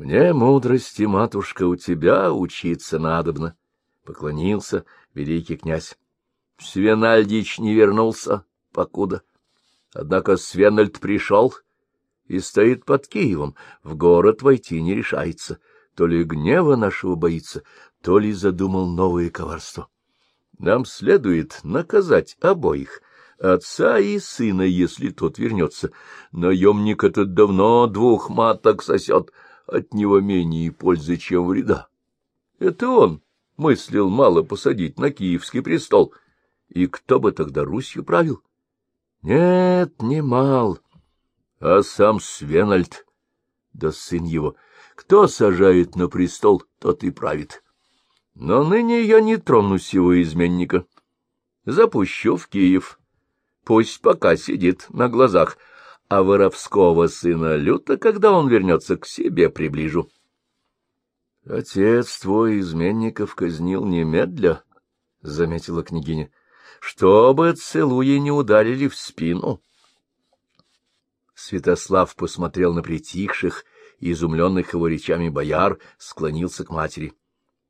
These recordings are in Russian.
Мне мудрости, матушка, у тебя учиться надобно, — поклонился великий князь. Свенальдич не вернулся, покуда. Однако Свенальд пришел и стоит под Киевом, в город войти не решается. То ли гнева нашего боится, то ли задумал новое коварство. Нам следует наказать обоих, отца и сына, если тот вернется. Наемник этот давно двух маток сосет, от него менее пользы, чем вреда. Это он мыслил мало посадить на киевский престол. И кто бы тогда Русью правил? Нет, не мал, а сам Свенальд, да сын его. Кто сажает на престол, тот и правит. Но ныне я не трону сего изменника. Запущу в Киев. Пусть пока сидит на глазах, а воровского сына люто, когда он вернется к себе, приближу. — Отец твой изменников казнил немедля, — заметила княгиня, — чтобы целуя не ударили в спину. Святослав посмотрел на притихших изумленных его речами бояр, склонился к матери.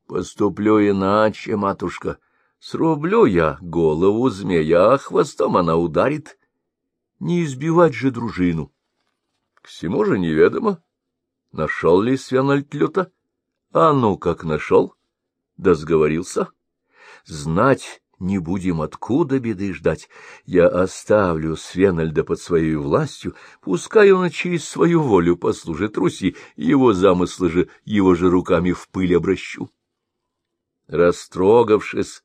Поступлю иначе, матушка. Срублю я голову змея, а хвостом она ударит. Не избивать же дружину. К всему же неведомо. Нашел ли Свенальд люто? А ну, как нашел? Да сговорился. Знать не будем, откуда беды ждать. Я оставлю Свенальда под своей властью, пускай он через свою волю послужит Руси, его замыслы же его же руками в пыль обращу. Растрогавшись,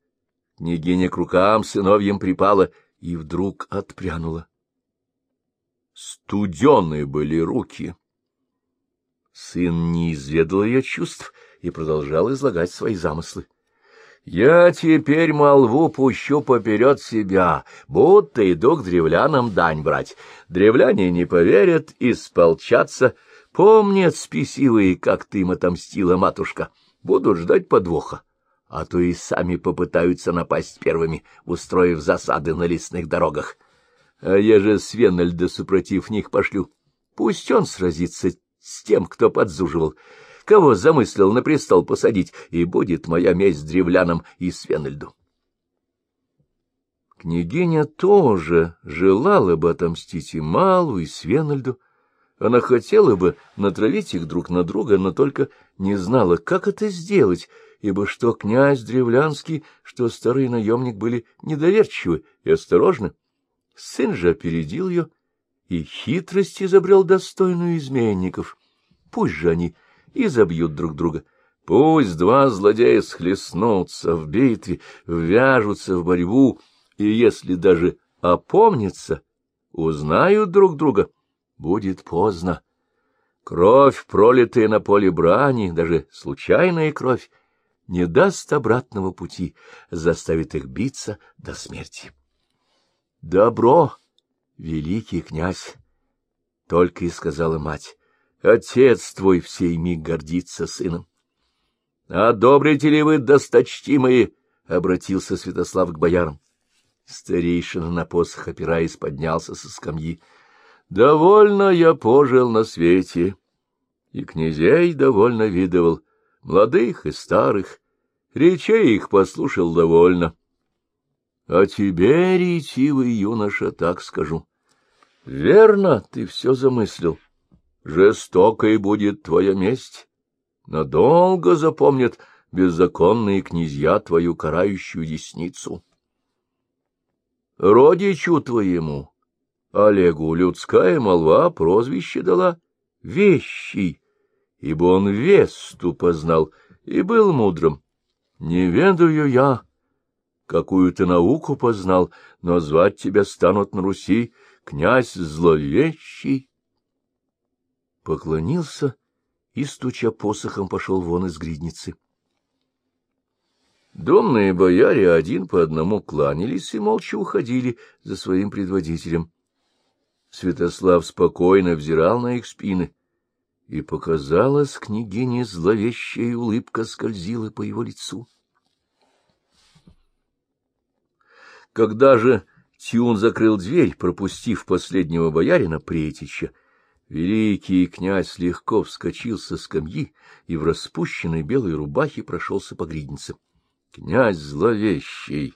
княгиня к рукам сыновьям припала и вдруг отпрянула. Студеные были руки. Сын не изведал ее чувств и продолжал излагать свои замыслы. Я теперь молву пущу поперед себя, будто иду к древлянам дань брать. Древляне не поверят и сполчатся. Помнят спесивые, как ты им отомстила, матушка. Будут ждать подвоха а то и сами попытаются напасть первыми, устроив засады на лесных дорогах. А я же Свенальда супротив них пошлю. Пусть он сразится с тем, кто подзуживал, кого замыслил на престол посадить, и будет моя месть древлянам и Свенальду. Княгиня тоже желала бы отомстить и Малу, и Свенальду. Она хотела бы натравить их друг на друга, но только не знала, как это сделать — ибо что князь Древлянский, что старый наемник были недоверчивы и осторожны. Сын же опередил ее и хитрость изобрел достойную изменников. Пусть же они и забьют друг друга. Пусть два злодея схлестнутся в битве, ввяжутся в борьбу, и если даже опомнятся, узнают друг друга, будет поздно. Кровь, пролитая на поле брани, даже случайная кровь, не даст обратного пути, заставит их биться до смерти. Добро, великий князь, — только и сказала мать, — отец твой в сей миг гордится сыном. — Одобрите ли вы, досточтимые? — обратился Святослав к боярам. Старейшина на посох, опираясь, поднялся со скамьи. — Довольно я пожил на свете, и князей довольно видывал, молодых и старых, речей их послушал довольно. А тебе, ретивый юноша, так скажу. Верно, ты все замыслил. Жестокой будет твоя месть. Надолго запомнят беззаконные князья твою карающую десницу. Родичу твоему, Олегу, людская молва прозвище дала — вещий, ибо он Весту познал и был мудрым. Не ведаю я, какую ты науку познал, но звать тебя станут на Руси князь зловещий. Поклонился и, стуча посохом, пошел вон из гридницы. Домные бояре один по одному кланялись и молча уходили за своим предводителем. Святослав спокойно взирал на их спины и показалась княгине зловещая улыбка скользила по его лицу. Когда же Тюн закрыл дверь, пропустив последнего боярина Претича, Великий князь легко вскочил со скамьи и в распущенной белой рубахе прошелся по гриднице. Князь зловещий!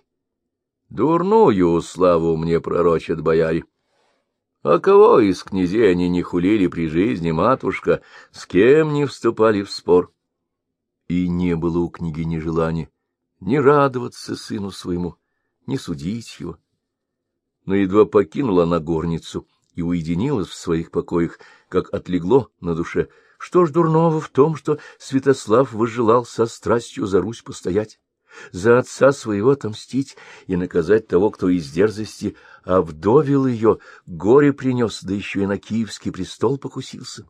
Дурную славу мне пророчат бояре. А кого из князей они не хулили при жизни, матушка, с кем не вступали в спор? И не было у княгини желания ни радоваться сыну своему, ни судить его. Но едва покинула она горницу — и уединилась в своих покоях, как отлегло на душе. Что ж дурного в том, что Святослав возжелал со страстью за Русь постоять, за отца своего отомстить и наказать того, кто из дерзости овдовил ее, горе принес, да еще и на киевский престол покусился?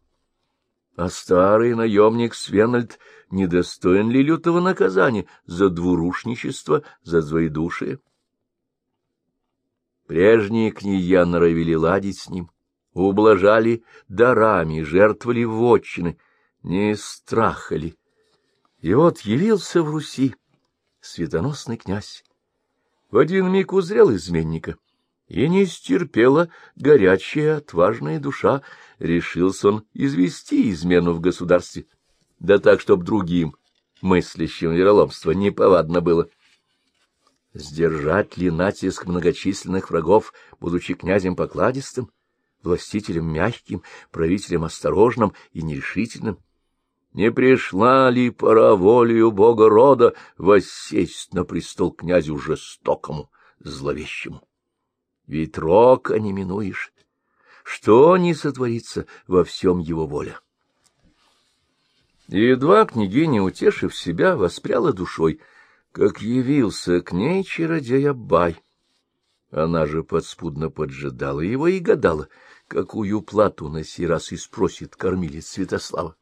А старый наемник Свенальд недостоин ли лютого наказания за двурушничество, за двоедушие? Прежние князья норовили ладить с ним, ублажали дарами, жертвовали вотчины, не страхали. И вот явился в Руси светоносный князь. В один миг узрел изменника, и не стерпела горячая, отважная душа. Решился он извести измену в государстве, да так, чтоб другим, мыслящим вероломство, неповадно было. Сдержать ли натиск многочисленных врагов, будучи князем покладистым, властителем мягким, правителем осторожным и нерешительным? Не пришла ли пора волею бога рода воссесть на престол князю жестокому, зловещему? Ведь рока не минуешь. Что не сотворится во всем его воля? Едва княгиня, утешив себя, воспряла душой — как явился к ней чародей Абай. Она же подспудно поджидала его и гадала, какую плату на сей раз и спросит кормилец Святослава.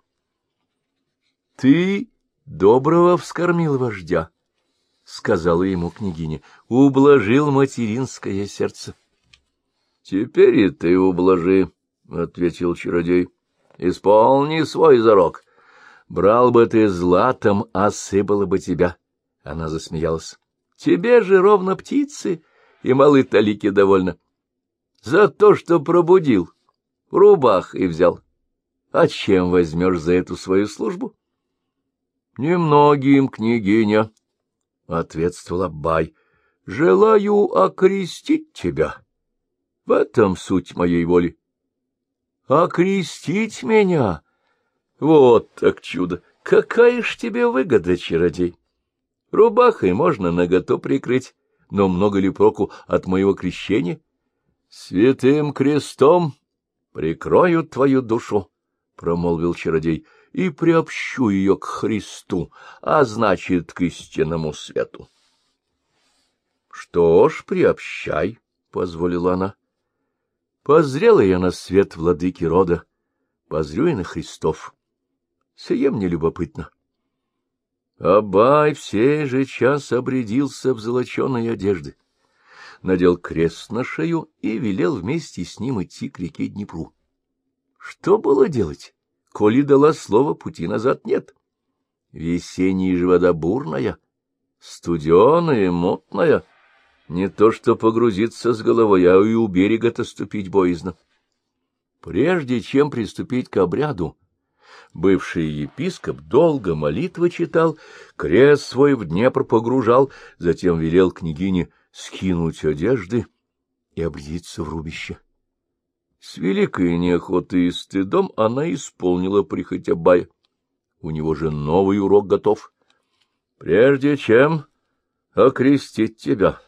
— Ты доброго вскормил вождя, — сказала ему княгиня, — ублажил материнское сердце. — Теперь и ты ублажи, — ответил чародей, — исполни свой зарок. Брал бы ты златом, осыпало бы тебя. — она засмеялась. — Тебе же ровно птицы, и малы талики довольно. За то, что пробудил, рубах и взял. А чем возьмешь за эту свою службу? — Немногим, княгиня, — ответствовал Бай. — Желаю окрестить тебя. В этом суть моей воли. — Окрестить меня? Вот так чудо! Какая ж тебе выгода, чародей! Рубахой можно наготу прикрыть, но много ли проку от моего крещения? Святым крестом прикрою твою душу, — промолвил чародей, — и приобщу ее к Христу, а значит, к истинному свету. — Что ж, приобщай, — позволила она. Позрела я на свет владыки рода, позрю и на Христов. Сие мне любопытно. — Абай в сей же час обрядился в золоченой одежды, надел крест на шею и велел вместе с ним идти к реке Днепру. Что было делать? Коли дала слово, пути назад нет. Весенняя же вода бурная, студеная, мутная, не то что погрузиться с головой, а и у берега-то ступить боязно. Прежде чем приступить к обряду, Бывший епископ долго молитвы читал, крест свой в Днепр погружал, затем велел княгине скинуть одежды и обрядиться в рубище. С великой неохотой и стыдом она исполнила прихоть Абая. У него же новый урок готов. Прежде чем окрестить тебя,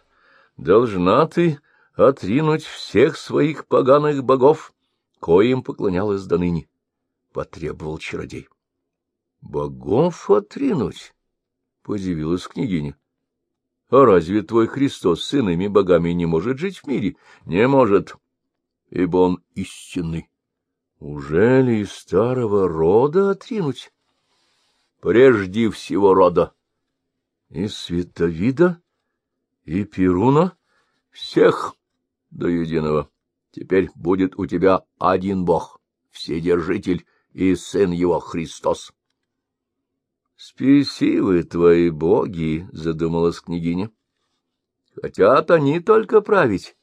должна ты отринуть всех своих поганых богов, коим поклонялась до ныне. — потребовал чародей. — Богов отринуть? — подивилась княгиня. — А разве твой Христос с иными богами не может жить в мире? — Не может, ибо он истинный. Уже ли из старого рода отринуть? — Прежде всего рода. — И Световида, и Перуна, всех до единого. Теперь будет у тебя один бог, вседержитель, и сын его Христос. — Спесивы твои боги, — задумалась княгиня. — Хотят они только править.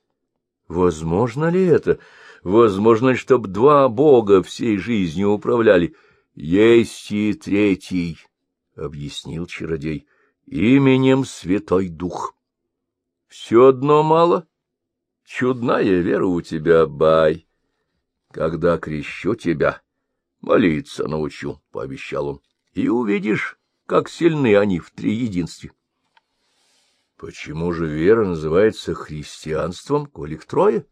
Возможно ли это? Возможно, чтоб два бога всей жизнью управляли. Есть и третий, — объяснил чародей, — именем Святой Дух. Все одно мало. Чудная вера у тебя, Бай. Когда крещу тебя, молиться научу, — пообещал он, — и увидишь, как сильны они в триединстве. Почему же вера называется христианством, коли их трое?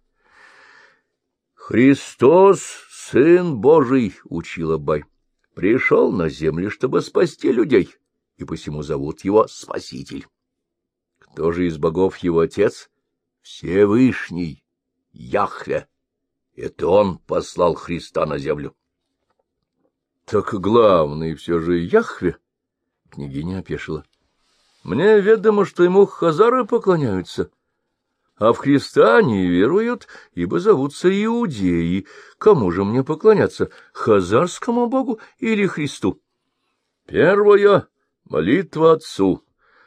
Христос, Сын Божий, — учил Абай, — пришел на землю, чтобы спасти людей, и посему зовут его Спаситель. Кто же из богов его отец? Всевышний, Яхве. Это он послал Христа на землю. — Так главный все же Яхве? — княгиня опешила. — мне ведомо, что ему хазары поклоняются, а в Христа не веруют, ибо зовутся иудеи. Кому же мне поклоняться, хазарскому богу или Христу? Первая — молитва Отцу,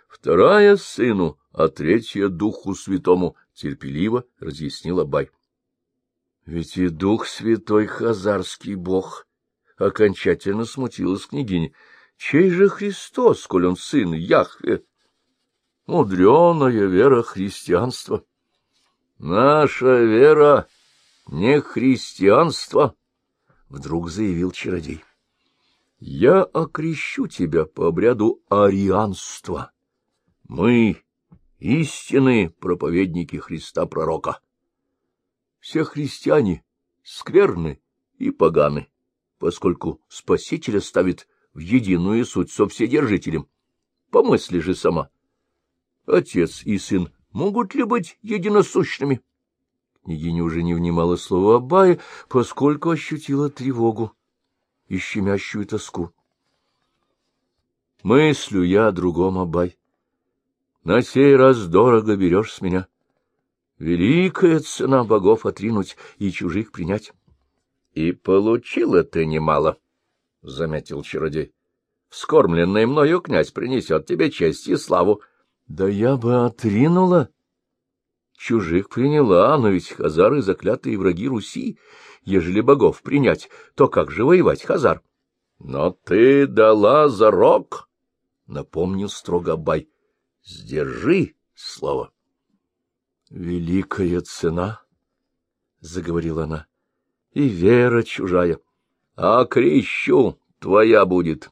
вторая — Сыну, а третья — Духу Святому, — терпеливо разъяснил Абай. Ведь и Дух Святой хазарский бог, — окончательно смутилась княгиня. Чей же Христос, коль он сын Яхве? Мудреная вера христианства. Наша вера не христианство, — вдруг заявил чародей. Я окрещу тебя по обряду арианства. Мы — истинные проповедники Христа-пророка. Все христиане скверны и поганы, поскольку Спасителя ставит в единую суть со Вседержителем. Помысли же сама — Отец и сын могут ли быть единосущными? Княгиня уже не внимала слова Абая, поскольку ощутила тревогу и щемящую тоску. Мыслю я о другом, Абай. На сей раз дорого берешь с меня. Великая цена богов отринуть и чужих принять. — И получила ты немало, — заметил чародей. — Вскормленный мною князь принесет тебе честь и славу. Да я бы отринула. Чужих приняла, но ведь хазары — заклятые враги Руси. Ежели богов принять, то как же воевать, хазар? — Но ты дала зарок, — напомнил строго Абай. — Сдержи слово. — Великая цена, — заговорила она, — и вера чужая. — А крещу твоя будет,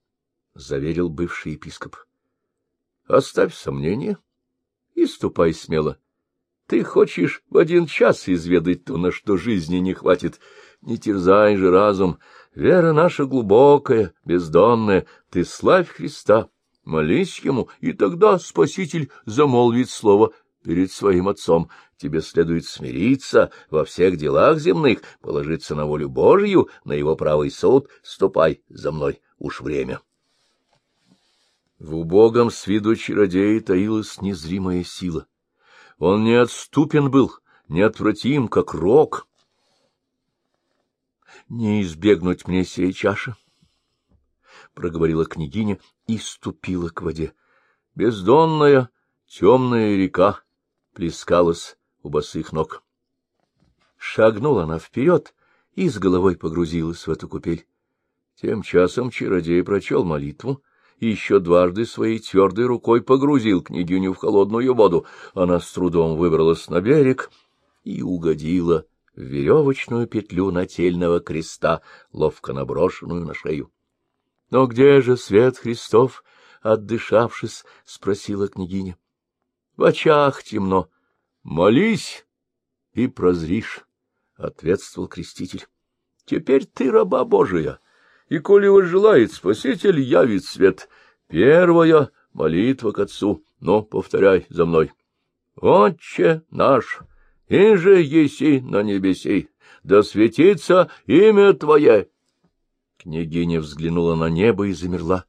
— заверил бывший епископ. Оставь сомнения и ступай смело. Ты хочешь в один час изведать то, на что жизни не хватит. Не терзай же разум. Вера наша глубокая, бездонная. Ты славь Христа, молись Ему, и тогда Спаситель замолвит слово перед своим Отцом. Тебе следует смириться во всех делах земных, положиться на волю Божью, на Его правый суд. Ступай за мной, уж время. В убогом с виду чародея таилась незримая сила. Он неотступен был, неотвратим, как рок. — Не избегнуть мне сей чаши, — проговорила княгиня и ступила к воде. Бездонная темная река плескалась у босых ног. Шагнула она вперед и с головой погрузилась в эту купель. Тем часом чародей прочел молитву, и еще дважды своей твердой рукой погрузил княгиню в холодную воду. Она с трудом выбралась на берег и угодила в веревочную петлю нательного креста, ловко наброшенную на шею. — Но где же свет Христов? — отдышавшись, спросила княгиня. — В очах темно. — Молись и прозришь, — ответствовал креститель. — Теперь ты раба Божия и, коли желает Спаситель, явит свет. Первая молитва к Отцу, но повторяй за мной. Отче наш, и же еси на небеси, да светится имя Твое. Княгиня взглянула на небо и замерла.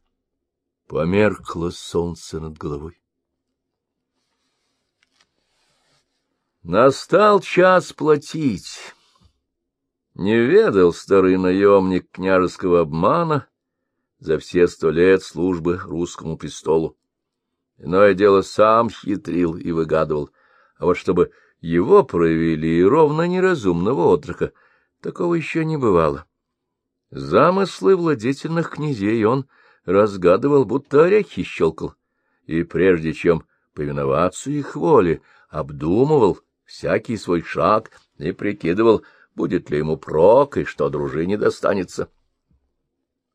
Померкло солнце над головой. Настал час платить. Не ведал старый наемник княжеского обмана за все сто лет службы русскому престолу. Иное дело сам хитрил и выгадывал, а вот чтобы Его провели ровно неразумного отрока. Такого еще не бывало. Замыслы владетельных князей он разгадывал, будто орехи щелкал, и прежде чем повиноваться их воле, обдумывал всякий свой шаг и прикидывал, будет ли ему прок и что дружине достанется.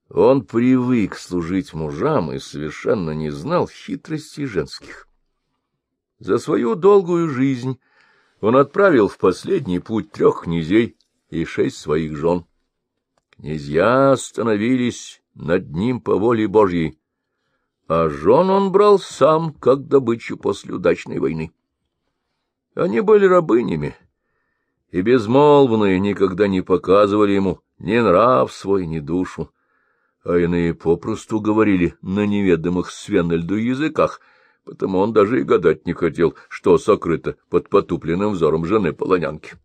Он привык служить мужам и совершенно не знал хитростей женских. За свою долгую жизнь он отправил в последний путь трех князей и шесть своих жен. Князья становились над ним по воле Божьей, а жен он брал сам, как добычу после удачной войны. Они были рабынями, и безмолвные никогда не показывали ему ни нрав свой, ни душу, а иные попросту говорили на неведомых Свенельду языках, потому он даже и гадать не хотел, что сокрыто под потупленным взором жены полонянки.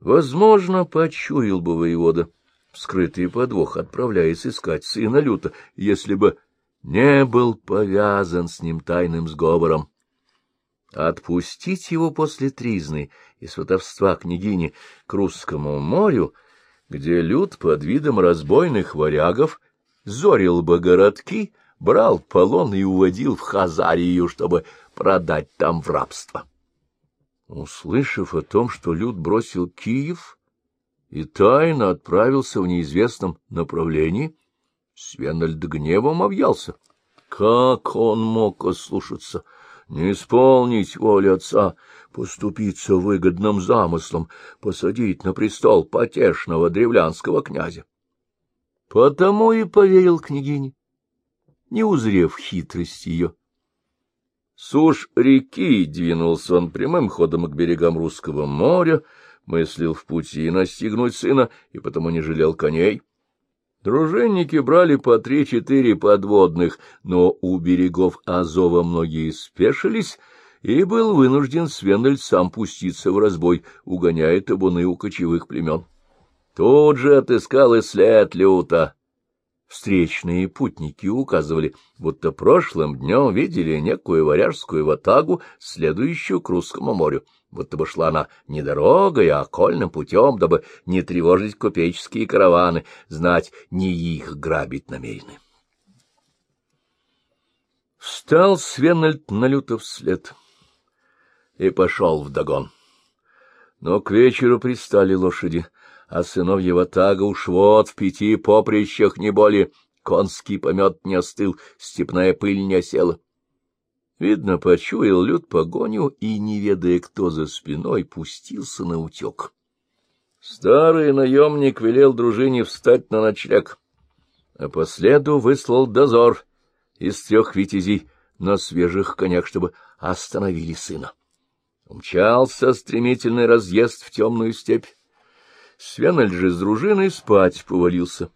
Возможно, почуял бы воевода скрытый подвох, отправляясь искать сына Люта, если бы не был повязан с ним тайным сговором. Отпустить его после тризны и сватовства княгини к русскому морю, где Люд под видом разбойных варягов зорил бы городки, брал полон и уводил в Хазарию, чтобы продать там в рабство. Услышав о том, что Люд бросил Киев, и тайно отправился в неизвестном направлении, Свенальд гневом объялся. Как он мог ослушаться, не исполнить волю отца, поступиться выгодным замыслом, посадить на престол потешного древлянского князя? Потому и поверил княгине, не узрев хитрость ее. Суш реки двинулся он прямым ходом к берегам Русского моря, мыслил в пути настигнуть сына и потому не жалел коней. Дружинники брали по три-четыре подводных, но у берегов Азова многие спешились, и был вынужден Свендель сам пуститься в разбой, угоняя табуны у кочевых племен. Тут же отыскал и след люта. Встречные путники указывали, будто прошлым днем видели некую варяжскую ватагу, следующую к Русскому морю будто бы шла она не дорогой, а окольным путем, дабы не тревожить купеческие караваны, знать, не их грабить намерены. Встал Свенальд на люто вслед и пошел вдогон. Но к вечеру пристали лошади, а сынов его тага уж вот в пяти поприщах не более, конский помет не остыл, степная пыль не осела. Видно, почуял люд погоню и, не ведая, кто за спиной, пустился на утек. Старый наемник велел дружине встать на ночлег, а последу выслал дозор из трех витязей на свежих конях, чтобы остановили сына. Умчался стремительный разъезд в темную степь. Свенальд же с дружиной спать повалился.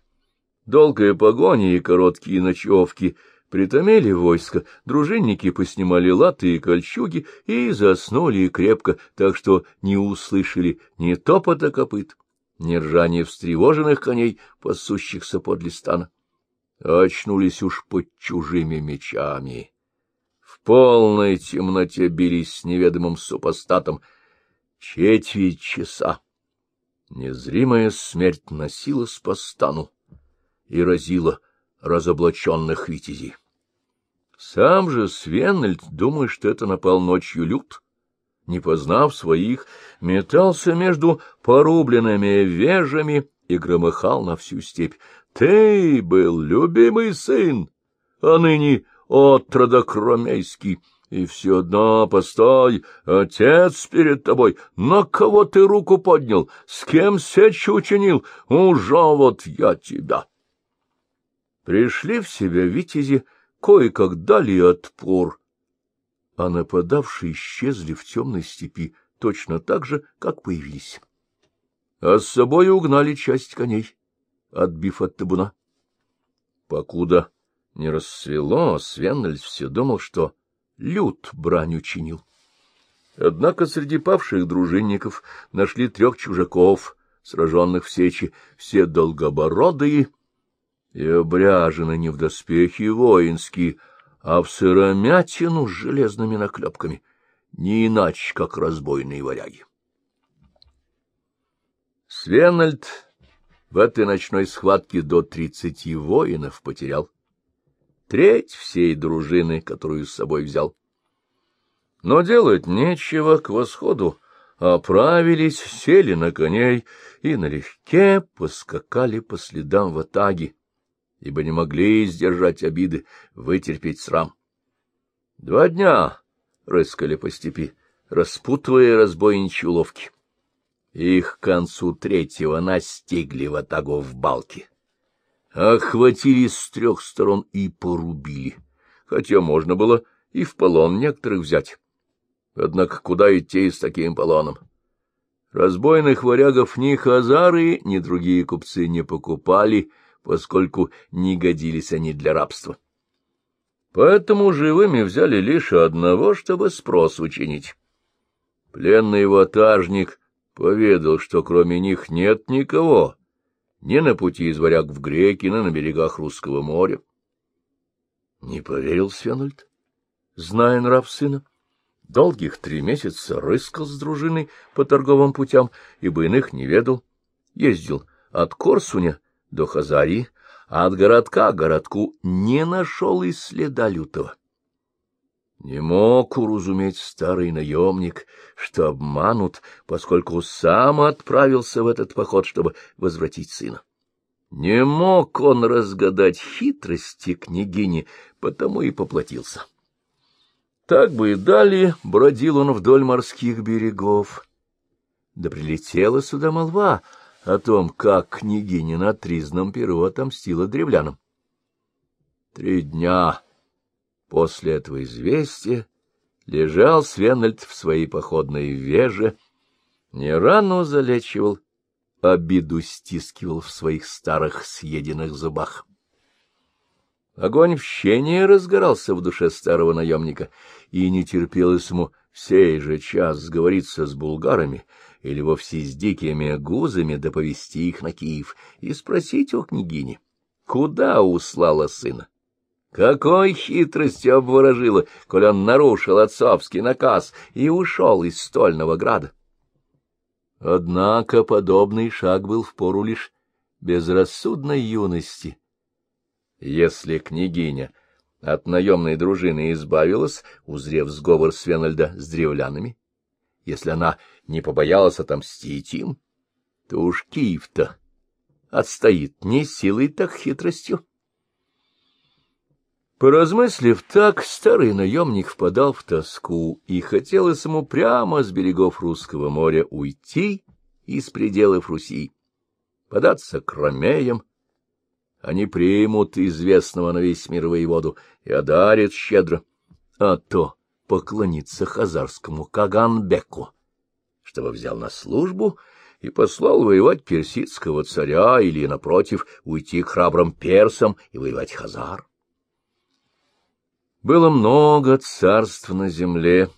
Долгая погоня и короткие ночевки — Притомили войско, дружинники поснимали латы и кольчуги и заснули крепко, так что не услышали ни топота копыт, ни ржания встревоженных коней, пасущихся подле стана. Очнулись уж под чужими мечами. В полной темноте бились с неведомым супостатом четверть часа. Незримая смерть носилась по стану и разила — разоблаченных витязей. Сам же Свеннельд, думая, что это напал ночью люд, не познав своих, метался между порубленными вежами и громыхал на всю степь. Ты был любимый сын, а ныне отродокромейский, и все одно, постой, отец перед тобой, на кого ты руку поднял, с кем сечь учинил, уже вот я тебя. Пришли в себя витязи, кое-как дали отпор, а нападавшие исчезли в темной степи точно так же, как появились. А с собой угнали часть коней, отбив от табуна. Покуда не рассвело, Свеннельд все думал, что люд брань учинил. Однако среди павших дружинников нашли трех чужаков, сраженных в сечи, все долгобородые, и обряжены не в доспехи воинские, а в сыромятину с железными наклепками. не иначе, как разбойные варяги. Свенальд в этой ночной схватке до тридцати воинов потерял. Треть всей дружины, которую с собой взял. Но делать нечего к восходу. Оправились, сели на коней и налегке поскакали по следам в атаге, ибо не могли сдержать обиды, вытерпеть срам. Два дня рыскали по степи, распутывая разбойничьи уловки. Их к концу третьего настигли в атагу в балке. Охватили с трех сторон и порубили, хотя можно было и в полон некоторых взять. Однако куда идти с таким полоном? Разбойных варягов ни хазары, ни другие купцы не покупали, поскольку не годились они для рабства. Поэтому живыми взяли лишь одного, чтобы спрос учинить. Пленный ватажник поведал, что кроме них нет никого, ни на пути из варяг в греки, ни на берегах Русского моря. Не поверил Свенульд, зная нрав сына. Долгих три месяца рыскал с дружиной по торговым путям, ибо иных не ведал. Ездил от Корсуня до Хазарии, а от городка к городку не нашел и следа лютого. Не мог уразуметь старый наемник, что обманут, поскольку сам отправился в этот поход, чтобы возвратить сына. Не мог он разгадать хитрости княгини, потому и поплатился. Так бы и далее бродил он вдоль морских берегов. Да прилетела сюда молва о том, как княгиня на тризном перу отомстила древлянам. Три дня после этого известия лежал Свенальд в своей походной веже, не рану залечивал, обиду стискивал в своих старых съеденных зубах. Огонь в разгорался в душе старого наемника, и не терпелось ему в сей же час сговориться с булгарами или вовсе с дикими гузами да повести их на Киев и спросить у княгини, куда услала сына. Какой хитростью обворожила, коль он нарушил отцовский наказ и ушел из стольного града. Однако подобный шаг был в пору лишь безрассудной юности — если княгиня от наемной дружины избавилась, узрев сговор Свенальда с древлянами, если она не побоялась отомстить им, то уж Киев-то отстоит не силой, так хитростью. Поразмыслив так, старый наемник впадал в тоску, и хотелось ему прямо с берегов Русского моря уйти из пределов Руси, податься к ромеям, они примут известного на весь мир воеводу и одарят щедро, а то поклониться хазарскому Каганбеку, чтобы взял на службу и послал воевать персидского царя или, напротив, уйти к храбрым персам и воевать хазар. Было много царств на земле,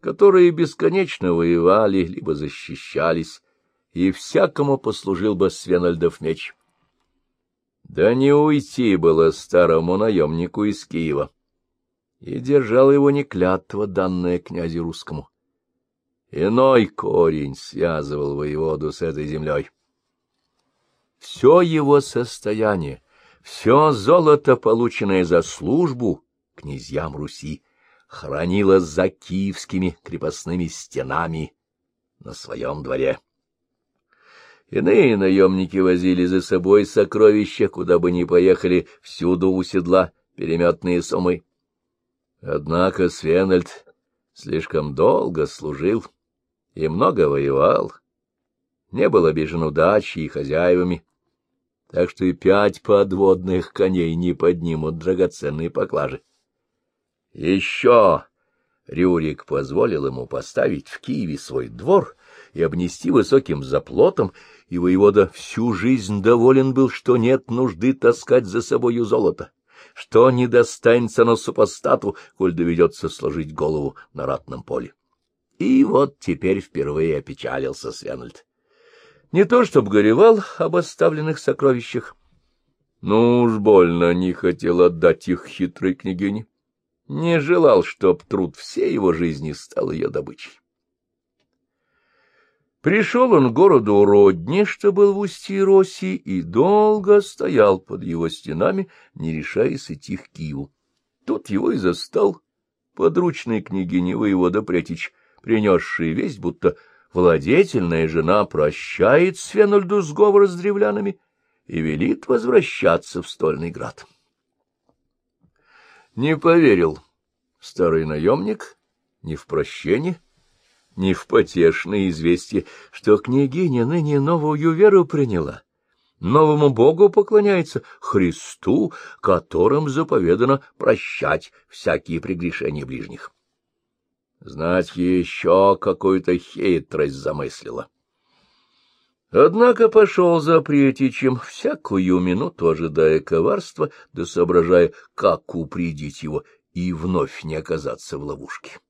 которые бесконечно воевали, либо защищались, и всякому послужил бы Свенальдов меч. Да не уйти было старому наемнику из Киева. И держал его не клятва, данная князю русскому. Иной корень связывал воеводу с этой землей. Все его состояние, все золото, полученное за службу князьям Руси, хранилось за киевскими крепостными стенами на своем дворе. Иные наемники возили за собой сокровища, куда бы ни поехали, всюду у седла переметные сумы. Однако Свенальд слишком долго служил и много воевал, не был обижен удачей и хозяевами, так что и пять подводных коней не поднимут драгоценные поклажи. Еще Рюрик позволил ему поставить в Киеве свой двор и обнести высоким заплотом, и воевода всю жизнь доволен был, что нет нужды таскать за собою золото, что не достанется на супостату, коль доведется сложить голову на ратном поле. И вот теперь впервые опечалился Свенальд. Не то чтоб горевал об оставленных сокровищах, но уж больно не хотел отдать их хитрой княгине. не желал, чтоб труд всей его жизни стал ее добычей. Пришел он к городу Родни, что был в устье России, и долго стоял под его стенами, не решаясь идти к Киеву. Тут его и застал подручный княгини воевода Претич, принесший весть, будто владетельная жена прощает Свенольду сговор с древлянами и велит возвращаться в Стольный град. Не поверил старый наемник ни в прощение, ни в потешное известие, что княгиня ныне новую веру приняла, новому богу поклоняется, Христу, которым заповедано прощать всякие прегрешения ближних. Знать еще какую-то хитрость замыслила. Однако пошел за Претичем, всякую минуту ожидая коварства, да соображая, как упредить его и вновь не оказаться в ловушке.